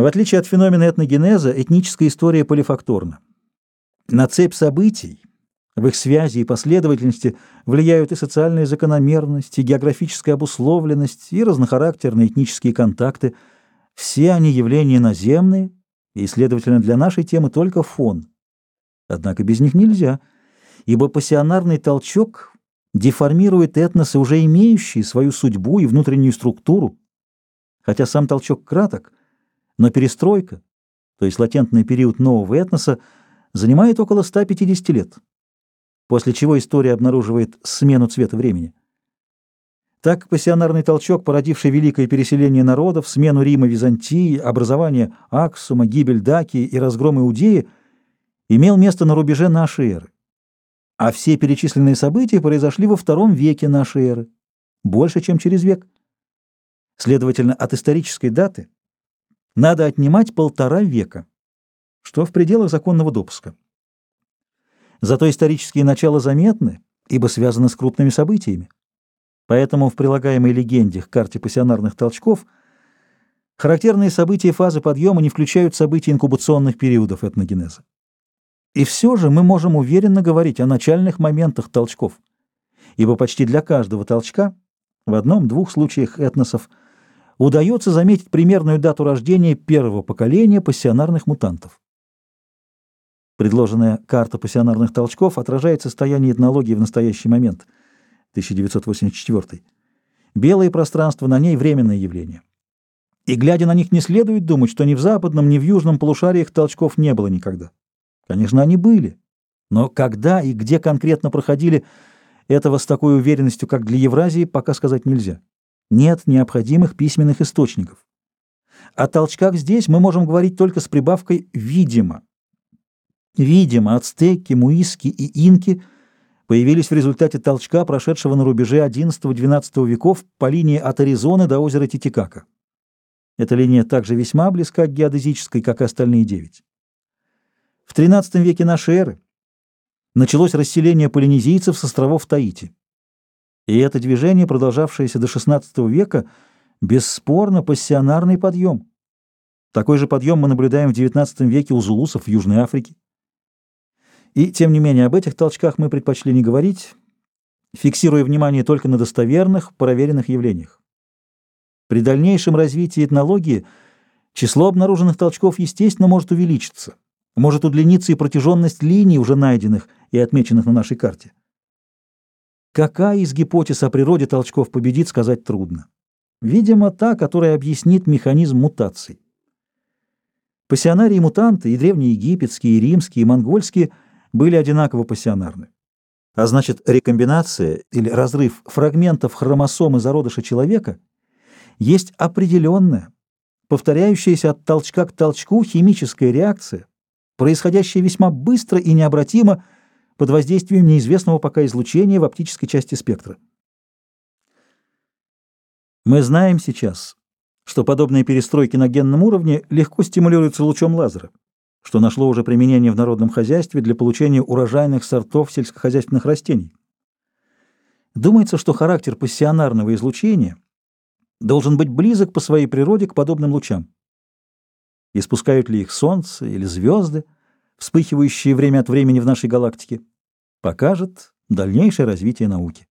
В отличие от феномена этногенеза, этническая история полифакторна. На цепь событий, в их связи и последовательности влияют и социальные закономерности, и географическая обусловленность, и разнохарактерные этнические контакты. Все они явления наземные, и, следовательно, для нашей темы только фон. Однако без них нельзя, ибо пассионарный толчок деформирует этносы, уже имеющие свою судьбу и внутреннюю структуру. Хотя сам толчок краток, но перестройка, то есть латентный период нового этноса, занимает около 150 лет, после чего история обнаруживает смену цвета времени. Так пассионарный толчок, породивший великое переселение народов, смену Рима Византии, образование Аксума, гибель Дакии и разгром Иудеи, имел место на рубеже нашей эры. А все перечисленные события произошли во втором веке нашей эры, больше, чем через век. Следовательно, от исторической даты надо отнимать полтора века, что в пределах законного допуска. Зато исторические начала заметны, ибо связаны с крупными событиями. Поэтому в прилагаемой легенде к карте пассионарных толчков характерные события фазы подъема не включают события инкубационных периодов этногенеза. И все же мы можем уверенно говорить о начальных моментах толчков, ибо почти для каждого толчка, в одном-двух случаях этносов, удается заметить примерную дату рождения первого поколения пассионарных мутантов. Предложенная карта пассионарных толчков отражает состояние этнологии в настоящий момент, 1984. Белые пространства на ней — временное явление. И, глядя на них, не следует думать, что ни в западном, ни в южном полушариях толчков не было никогда. Конечно, они были. Но когда и где конкретно проходили, этого с такой уверенностью, как для Евразии, пока сказать нельзя. Нет необходимых письменных источников. О толчках здесь мы можем говорить только с прибавкой «видимо». Видимо, ацтеки, муиски и инки появились в результате толчка, прошедшего на рубеже XI-XII веков по линии от Аризоны до озера Титикака. Эта линия также весьма близка к геодезической, как и остальные девять. В XIII веке нашей эры началось расселение полинезийцев с островов Таити. И это движение, продолжавшееся до XVI века, бесспорно пассионарный подъем. Такой же подъем мы наблюдаем в XIX веке у зулусов в Южной Африке. И, тем не менее, об этих толчках мы предпочли не говорить, фиксируя внимание только на достоверных, проверенных явлениях. При дальнейшем развитии этнологии число обнаруженных толчков, естественно, может увеличиться. Может удлиниться и протяженность линий, уже найденных и отмеченных на нашей карте. Какая из гипотез о природе толчков победит, сказать трудно. Видимо, та, которая объяснит механизм мутаций. Пассионарии-мутанты, и древнеегипетские, и римские, и монгольские, были одинаково пассионарны. А значит, рекомбинация или разрыв фрагментов хромосомы зародыша человека есть определенная, повторяющаяся от толчка к толчку химическая реакция, происходящее весьма быстро и необратимо под воздействием неизвестного пока излучения в оптической части спектра. Мы знаем сейчас, что подобные перестройки на генном уровне легко стимулируются лучом лазера, что нашло уже применение в народном хозяйстве для получения урожайных сортов сельскохозяйственных растений. Думается, что характер пассионарного излучения должен быть близок по своей природе к подобным лучам. Испускают ли их Солнце или звезды, вспыхивающие время от времени в нашей галактике, покажет дальнейшее развитие науки.